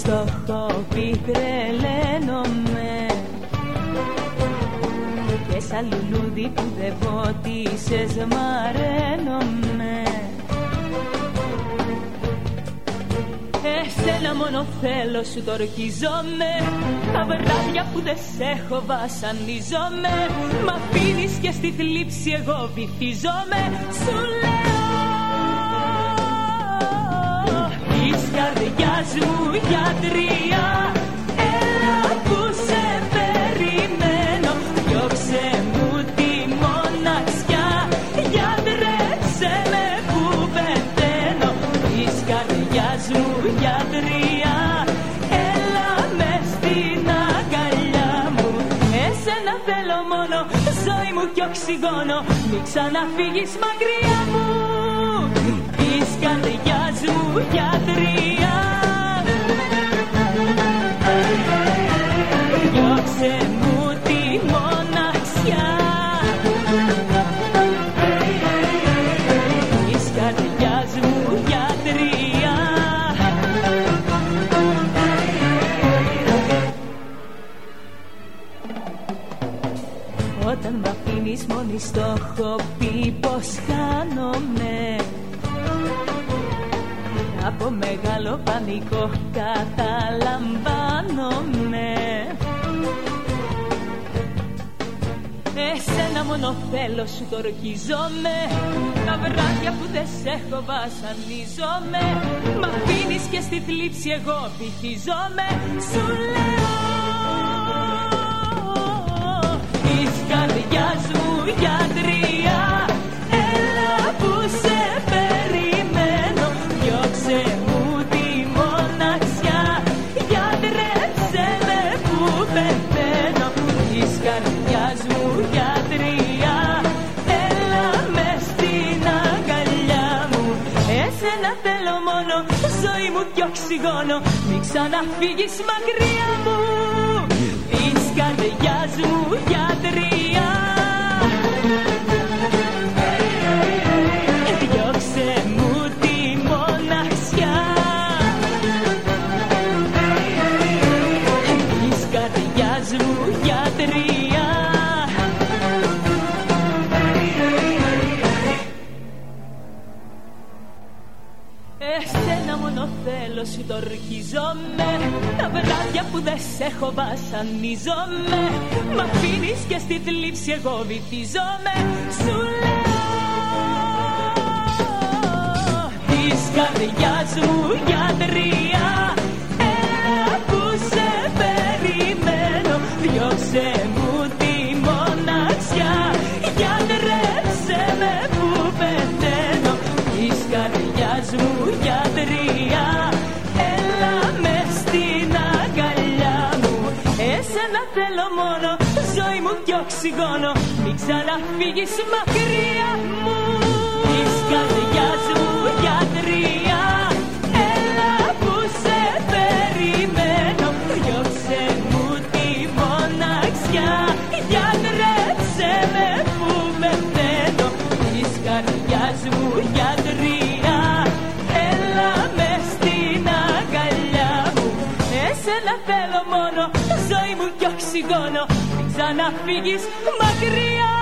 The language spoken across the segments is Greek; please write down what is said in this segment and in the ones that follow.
στο χόπι τρελαίνομαι. Και σαν λουλούδι που δεν πότισες μαραίνομαι Εσένα μόνο θέλω σου το ορκιζόμαι Τα βράδια που δεν σε έχω βασανιζόμαι Μ' αφήνεις και στη θλίψη εγώ βυθιζόμαι Σου λέω καρδιάς μου γιατρία. Έλα που σε περιμένω Διώξε μου τη μοναξιά. Γιατρέψε με που πεθαίνω Της καρδιάς μου γιατρία. Έλα με στην αγκαλιά μου. Εσένα θέλω μόνο Ζωή μου κι οξυγόνο. Μην ξαναφύγεις μακριά μου Της καρδιάς μου γιατρία. Διώξε μου τη μοναξιά. Της καρδιάς μου γιατρία. Όταν μ' αφήνεις μόνη στο έχω πει πως χάνομαι Από μεγάλο πανικό καταλαμβάνομαι. Εσένα μόνο θέλω σου το ορκιζόμαι Τα βράδια που δεν σε έχω βασανιζόμαι Μ' αφήνεις και στη θλίψη εγώ βυθιζόμαι Σου λέω Της καρδιάς μου γιατρία Έλα που σε μου κι οξυγόνο Μην ξαναφύγεις μακριά μου. Της καρδιάς μου γιατρία θέλω σου το ορκιζόμαι Τα βράδια που δεν σε έχω βασανιζόμαι Μ' αφήνεις και στη θλίψη εγώ βυθιζόμαι Σου λέω Της καρδιάς μου γιατρία θέλω μόνο Ζωή μου κι οξυγόνο. Μην ξαναφύγεις μακριά μου. Της καρδιάς μου γιατρία μου κι οξυγόνο Μην ξαναφύγεις μακριά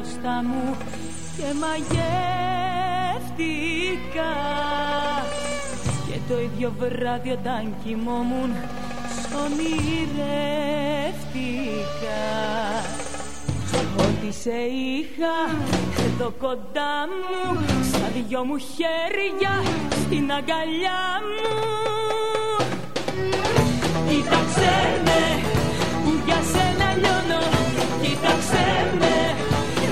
μπροστά μου και μαγεύτηκα. Και το ίδιο βράδυ όταν κοιμόμουν σ' ονειρεύτηκα Ότι σε είχα εδώ κοντά μου Στα δυο μου χέρια στην αγκαλιά μου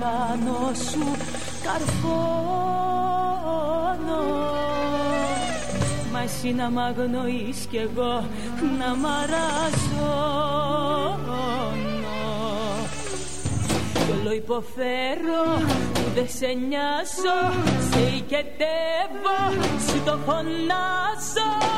πάνω σου καρφώνω. Μα εσύ να μ' αγνοείς κι εγώ να μ' αραζώνω. Κι όλο υποφέρω που δεν σε νοιάζω Σε οικετεύω, σου το φωνάζω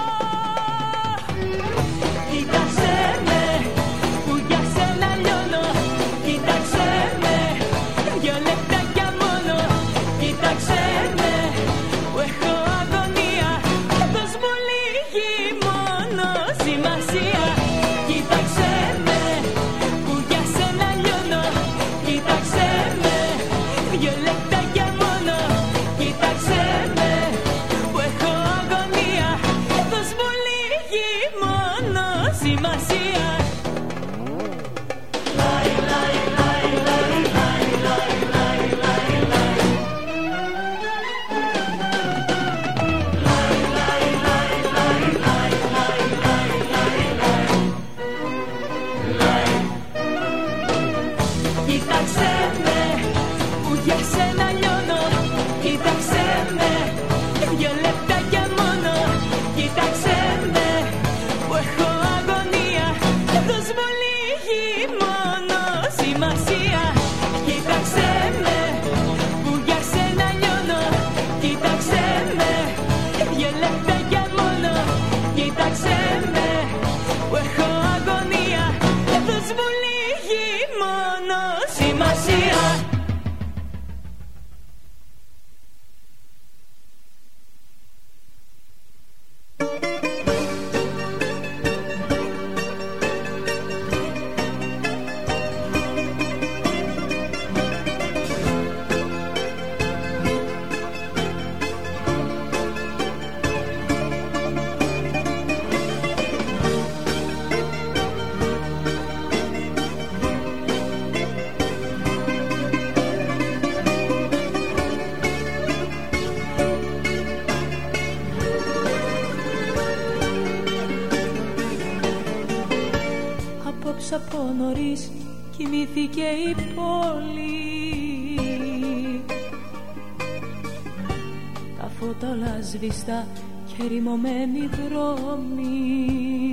και ρημωμένοι δρόμοι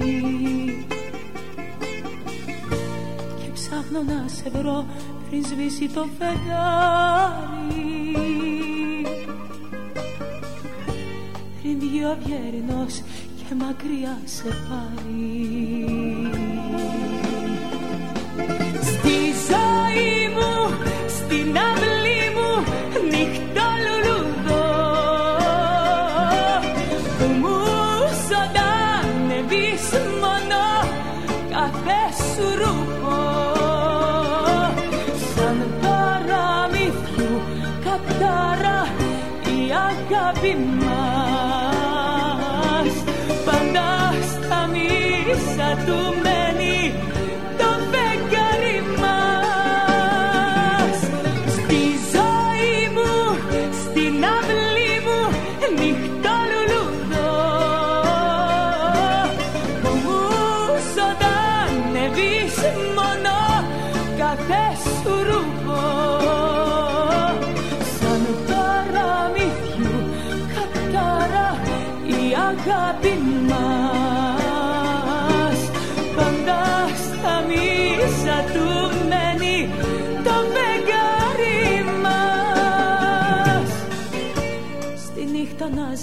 Και ψάχνω να σε βρω πριν σβήσει το φεγγάρι. Πριν βγει ο και μακριά σε πάρει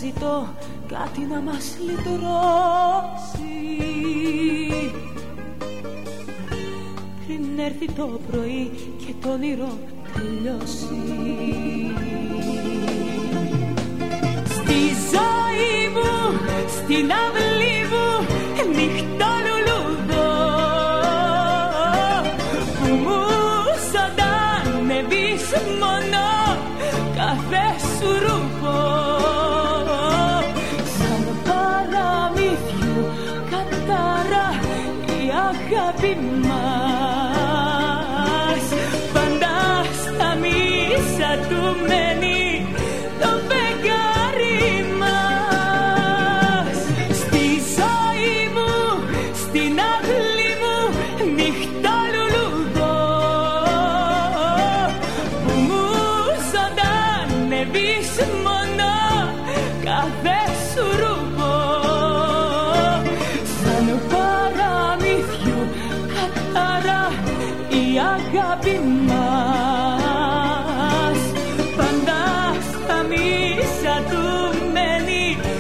ζητώ κάτι να μας λυτρώσει. Πριν έρθει το πρωί και το όνειρο τελειώσει. Στη ζωή μου, στην αυλή μου, νύχτα se atormentar.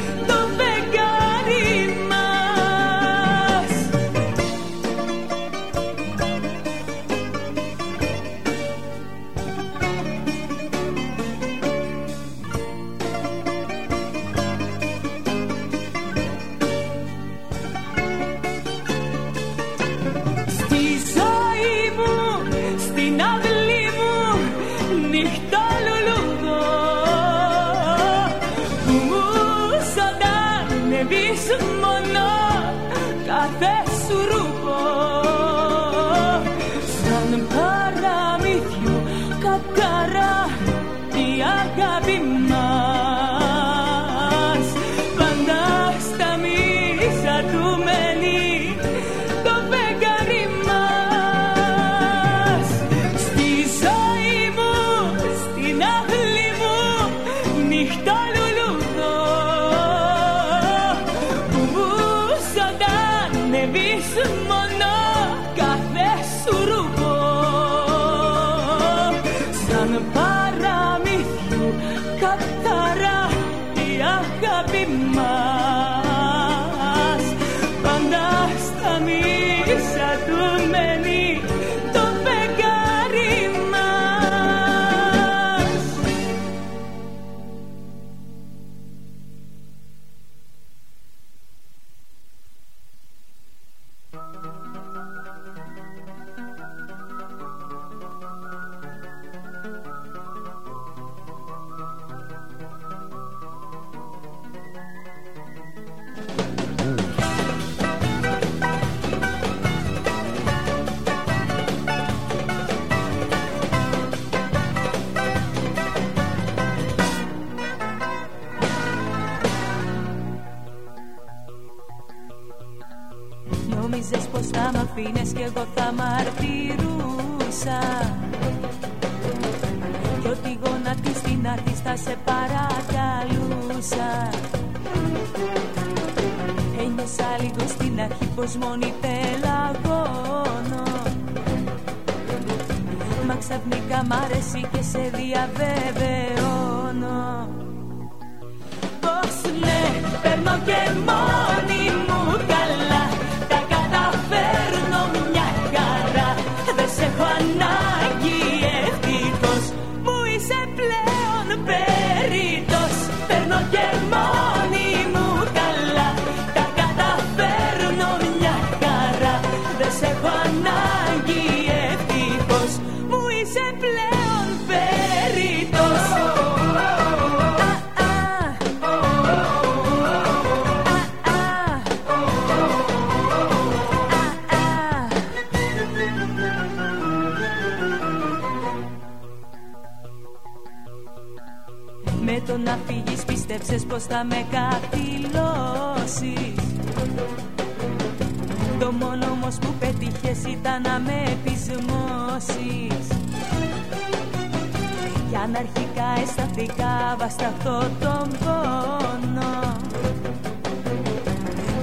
Πας αυτό τον πόνο.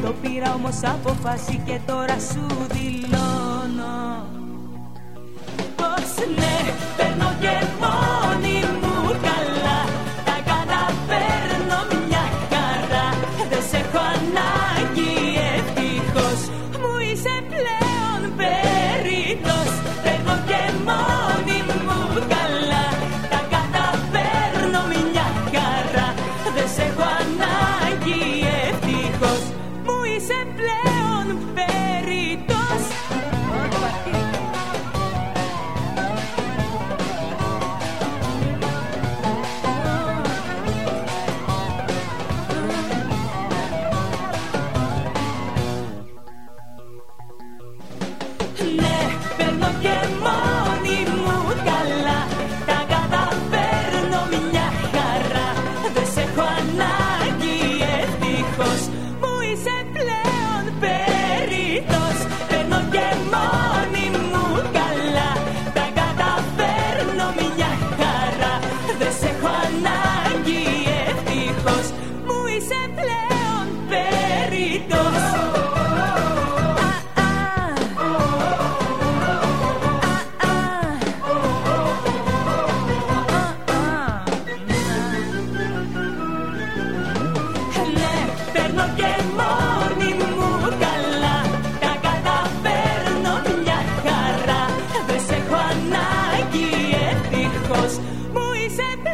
Το πήρα όμως αποφάση και τώρα σου δηλώ. Να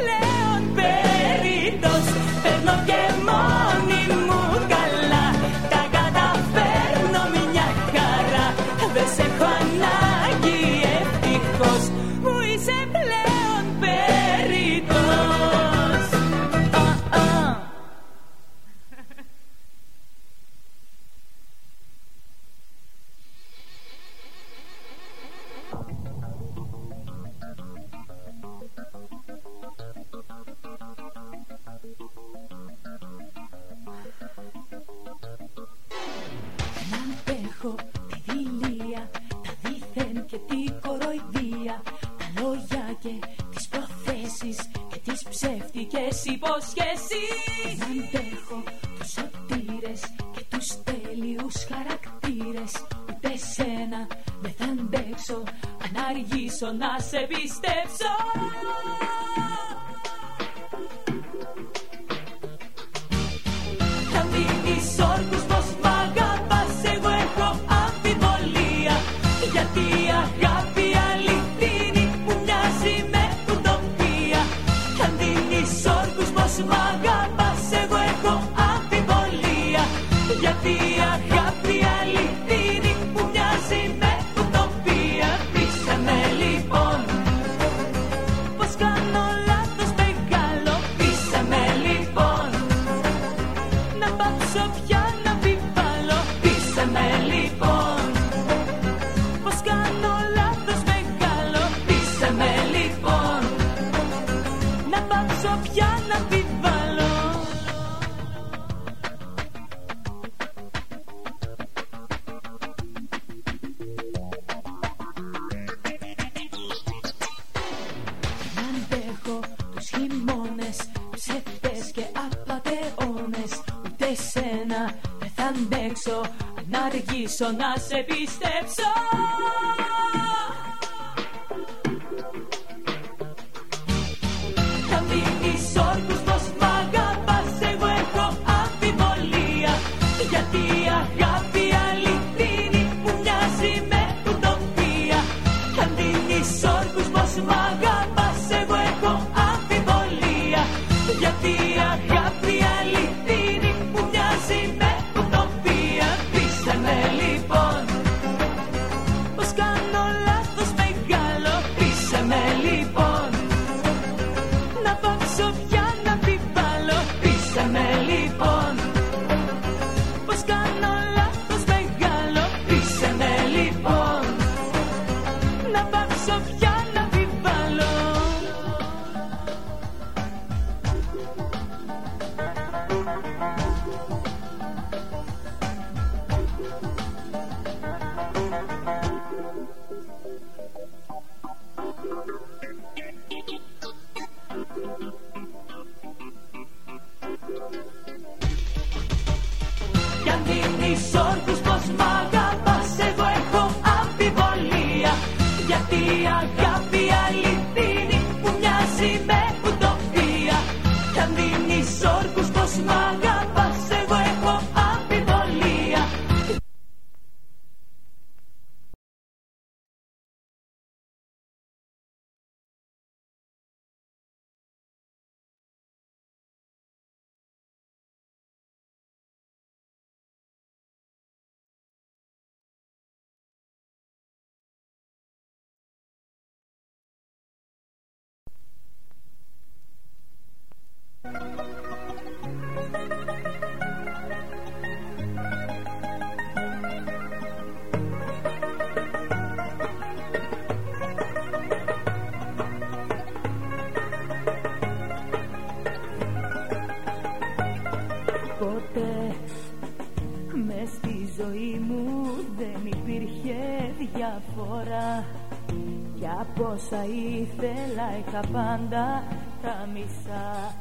ήθελα είχα πάντα τα μισά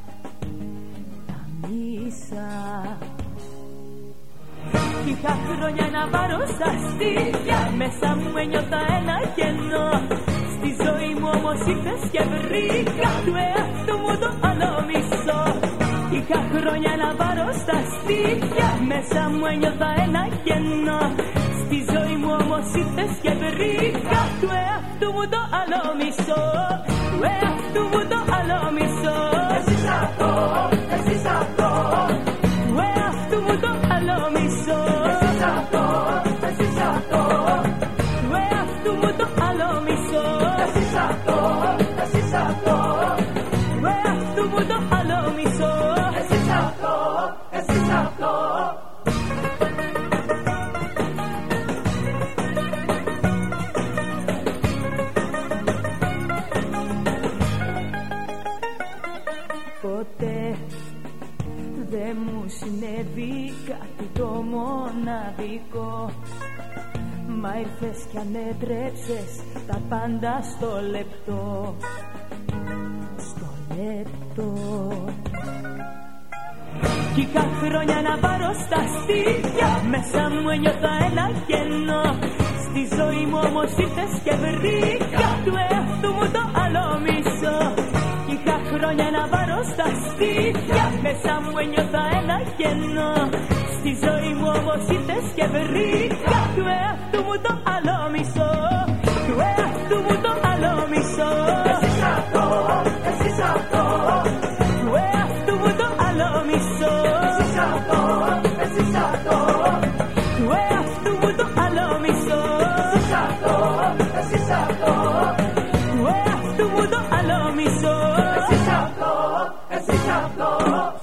Τα μισά. Είχα χρόνια να πάρω στα στήθια Μέσα μου ένιωθα ένα κενό. Στη ζωή μου όμως ήρθες και βρήκα Του εαυτού μου το άλλο μισό Είχα χρόνια να πάρω στα στήθια Μέσα μου ένιωθα ένα κενό. Στη ζωή μου όμως ήρθες και βρήκα Του εαυτού μου το άλλο μισό Του εαυτού μου το άλλο μισό Εσύ στο λεπτό Στο λεπτό. Κι είχα χρόνια να πάρω στα στήθια Μέσα μου ένιωθα ένα κενό. Στη ζωή μου όμως ήρθες και βρήκα Του εαυτού μου το άλλο μισό. Κι είχα χρόνια να πάρω στα στήθια Μέσα μου ένιωθα ένα κενό. Στη ζωή μου όμως ήρθες και βρήκα εσύ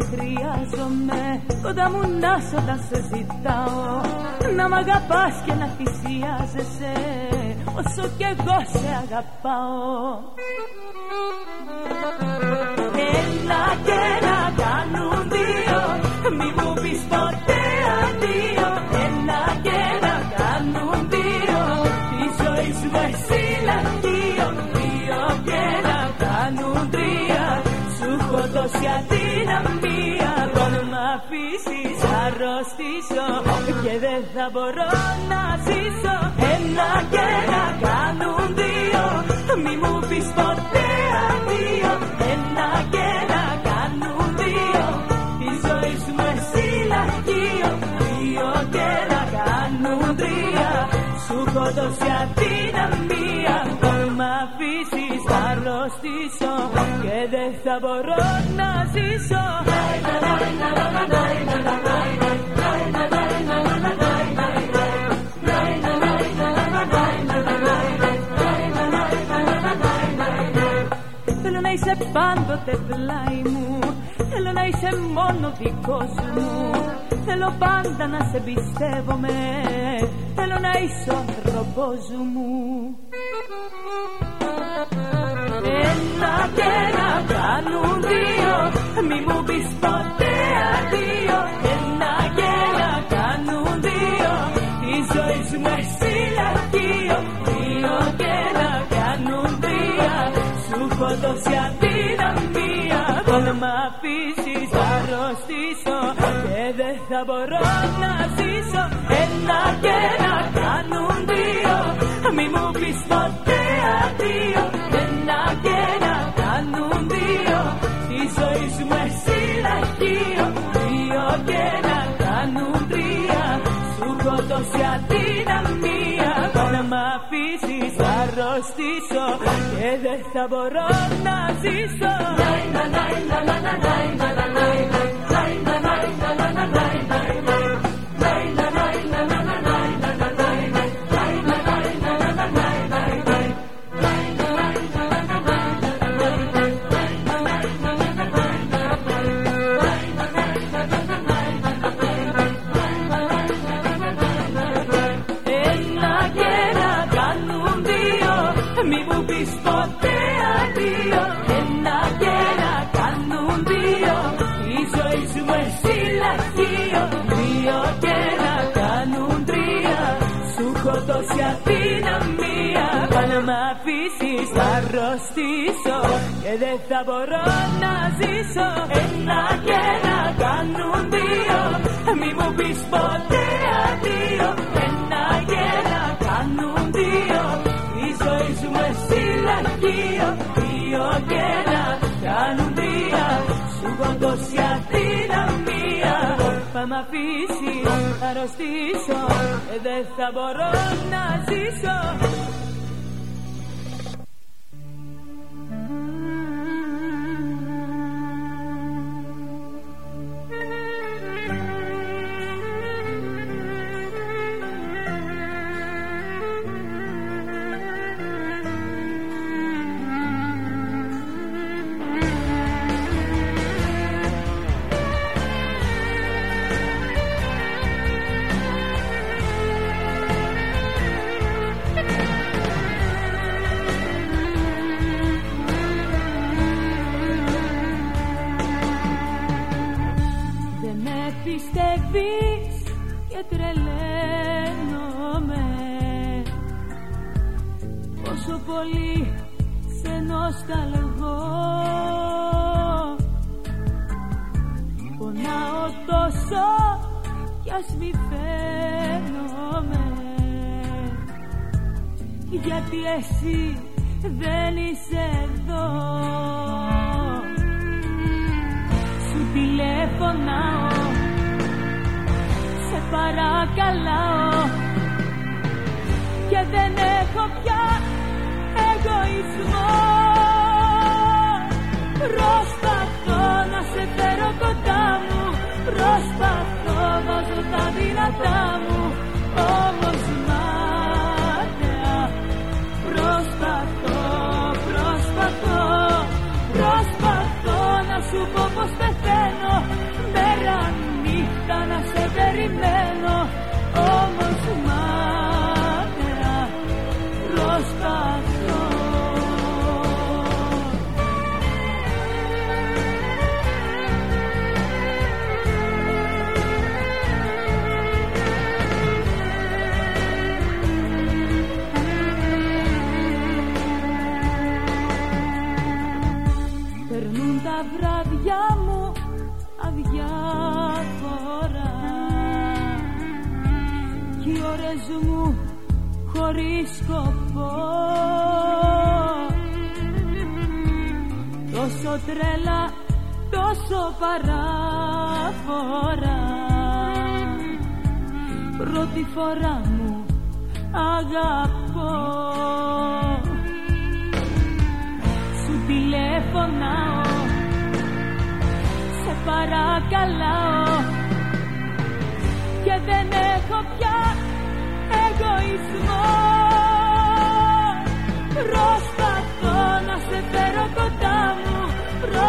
σε χρειάζομαι. Κοντά μου να σου όταν σε ζητάω. Να μ' αγαπάς και να θυσιάζεσαι Όσο κι εγώ σε αγαπάω. Έλα και να κάνουν δύο Μη μου μπορώ να ζήσω. Ένα και να κάνουν δύο. Μη μου πεις ποτέ αντίο. Ένα και να κάνουν δύο. Τη ζωή σου με εσύ λαχείο Δύο και να κάνουν τρία. Σου έχω δώσει αδυναμία Τον μ' αφήσεις θα αρρωστήσω. Και δεν θα μπορώ να ζήσω πάντοτε πλάι μου. Θέλω να είσαι μόνο δικός μου. Θέλω πάντα να σε εμπιστεύομαι Θέλω να είσαι ο άνθρωπος μου. Ένα και να κάνουν δύο. Μη μου πεις ποτέ αδείο Ένα και να κάνουν δύο. Η ζωή μου εσύ λακείο Δύο και να κάνουν τρία. Σου έχω δώσει μ' αφήσεις θα αρρωστήσω Και δεν θα μπορώ να ζήσω. Ένα και ένα κάνουν δύο. Μη μου πεις ποτέ αδείο Ένα και ένα κάνουν δύο. Στη ζωή σου με συλλαγείο Δύο και ένα κάνουν τρία. Σου κοτώσει αντίδαμα μ' αφήσεις θα αρρωστήσω και δεν θα μπορώ να ζήσω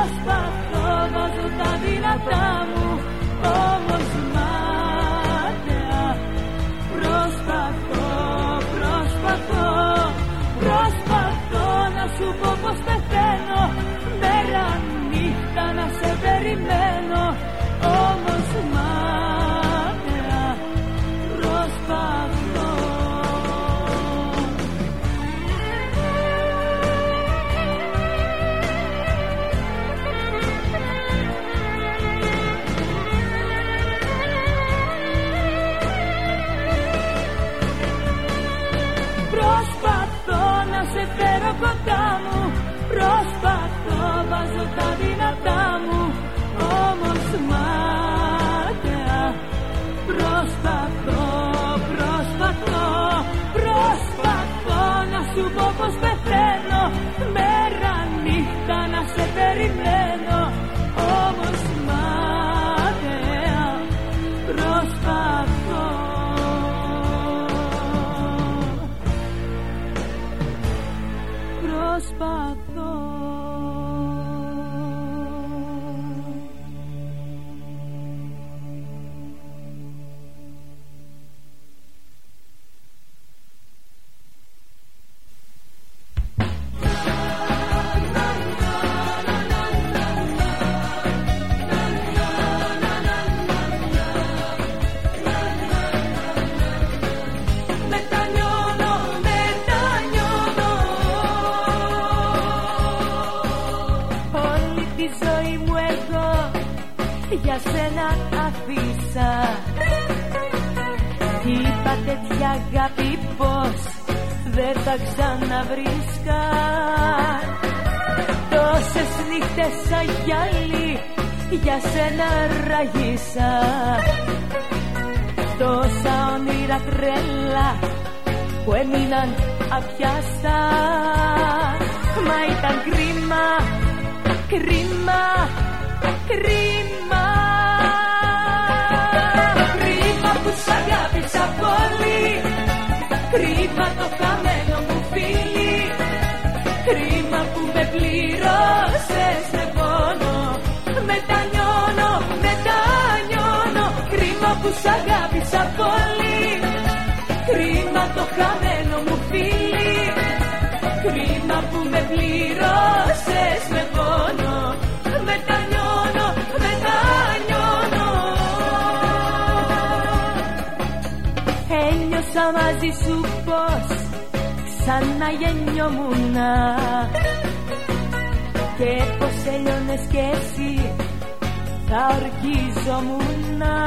Προσπαθώ να ζω τα δυνατά. Που σ' αγάπησα πολύ. Κρίμα το χαμένο μου φίλι. Κρίμα που με πλήρωσες με πόνο Μετανιώνω, μετανιώνω Ένιωσα μαζί σου πως ξανά γεννιόμουνα Και πως έλειωνες κι εσύ θα ορκίζομουνα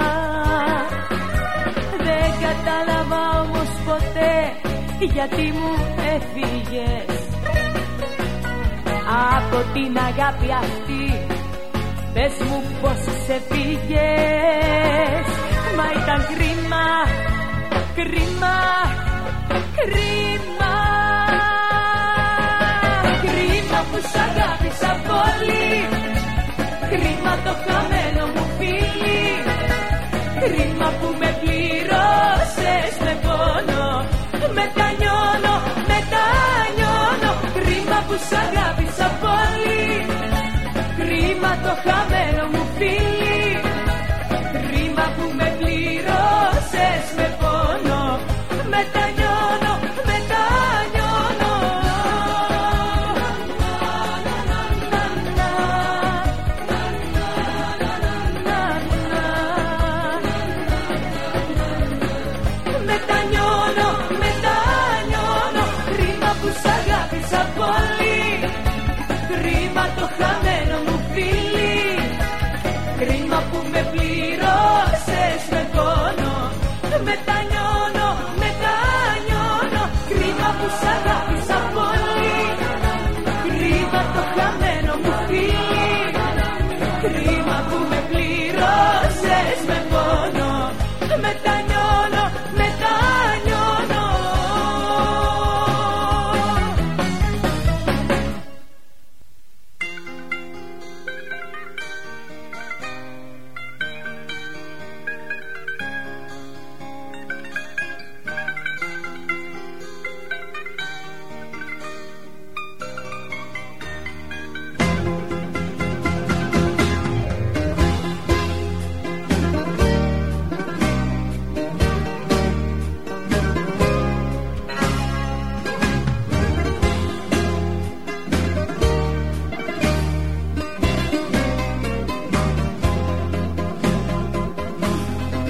Δεν κατάλαβα όμως ποτέ γιατί μου έφυγες. Από την αγάπη αυτή Πες μου πως σε φύγες. Μα ήταν κρίμα, κρίμα, κρίμα. Κρίμα που σ' αγάπησα πολύ Κρίμα το χαμένο μου φίλι. Κρίμα που με πλήρωσες με πόνο. Μετανιώνω, μετανιώνω Κρίμα που σ' αγάπησα πολύ. Κρίμα το χαμένο μου φίλι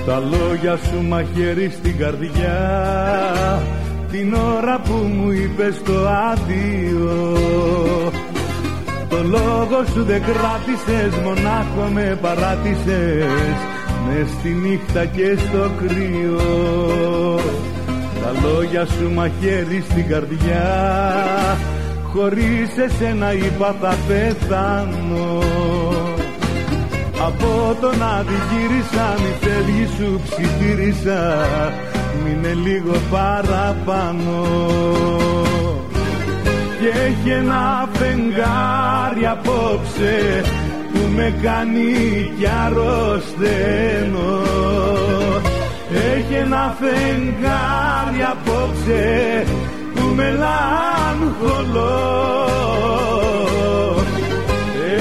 Τα λόγια σου μαχαίρι στην καρδιά. Την ώρα που μου είπες το άδειο. Το λόγο σου δεν κράτησες Μονάχο με παράτησες. Μες στη νύχτα και στο κρύο. Τα λόγια σου μαχαίρι στην καρδιά. Χωρίς εσένα είπα θα πεθάνω από τον αντιγύρισα μη φεύγει σου ψιθύρισα. Μείνε λίγο παραπάνω. Και έχει ένα φεγγάρι απόψε που με κάνει κι αρρωσταίνω. Έχει ένα φεγγάρι απόψε που με λαγχολώ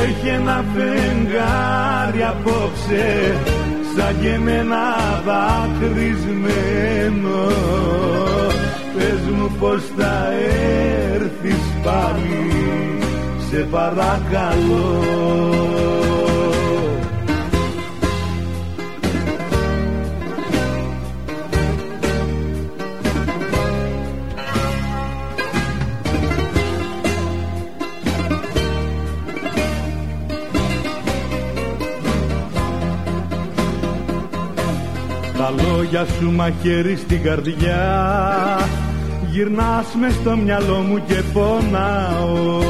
έχει ένα φεγγάρι απόψε σαν και εμένα δάκρυσμένο πες μου πως θα έρθεις πάλι σε παρακαλώ λόγια σου μαχαίρι στην καρδιά. Γυρνάς μες στο μυαλό μου και πονάω.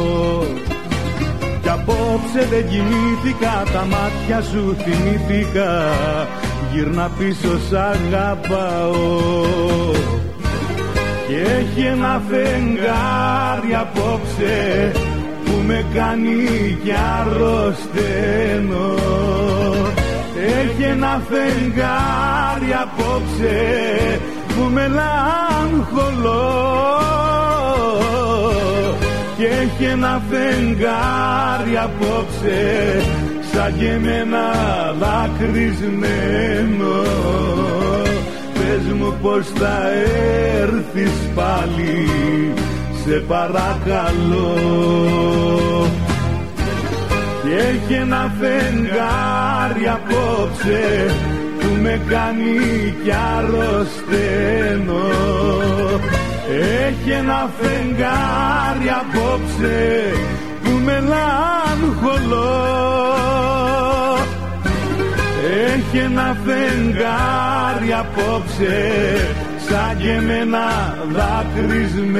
Κι απόψε δεν κοιμήθηκα Τα μάτια σου θυμήθηκα. Γυρνά πίσω σ' αγαπάω. Και έχει ένα φεγγάρι απόψε Που με κάνει κι αρρωσταίνω έχει ένα φεγγάρι απόψε που με λαγχολώ και έχει ένα φεγγάρι απόψε σαν και εμένα δακρυσμένο πες μου πως θα έρθεις πάλι σε παρακαλώ και έχει ένα φεγγάρι απόψε που με κάνει κι αρρωσταίνω. Έχει ένα φεγγάρι απόψε που με λαγχολώ έχει ένα φεγγάρι απόψε σαν και εμένα δακρυσμένο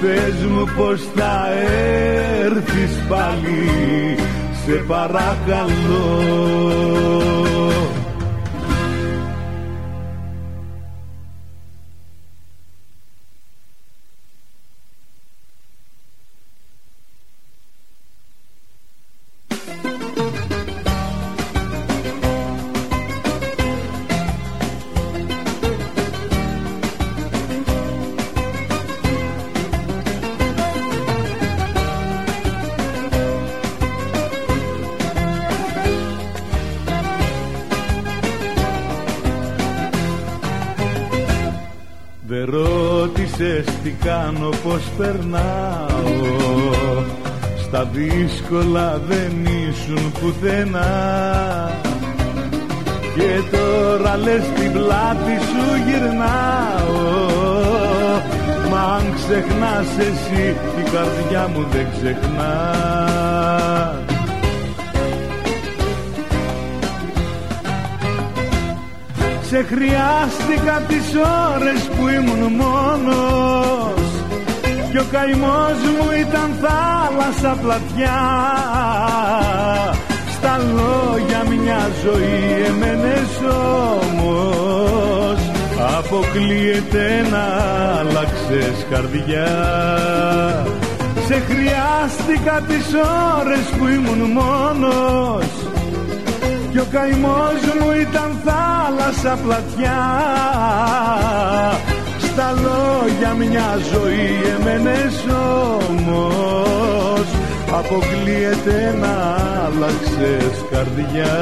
Πες μου πως θα έρθεις πάλι Σε παρακαλώ περνάω. Στα δύσκολα δεν ήσουν πουθενά. Και τώρα λες την πλάτη σου γυρνάω. Μα αν ξεχνάς εσύ η καρδιά μου δεν ξεχνά. Σε χρειάστηκα τις ώρες που ήμουν μόνος Κι ο καημός μου ήταν θάλασσα πλατιά. Στα λόγια μια ζωή εμένες όμως Αποκλείεται να άλλαξες καρδιά. Σε χρειάστηκα τις ώρες που ήμουν μόνος. Κι ο καημός μου ήταν θάλασσα πλατιά Στα λόγια μια ζωή εμένες όμως. Αποκλείεται να άλλαξες καρδιά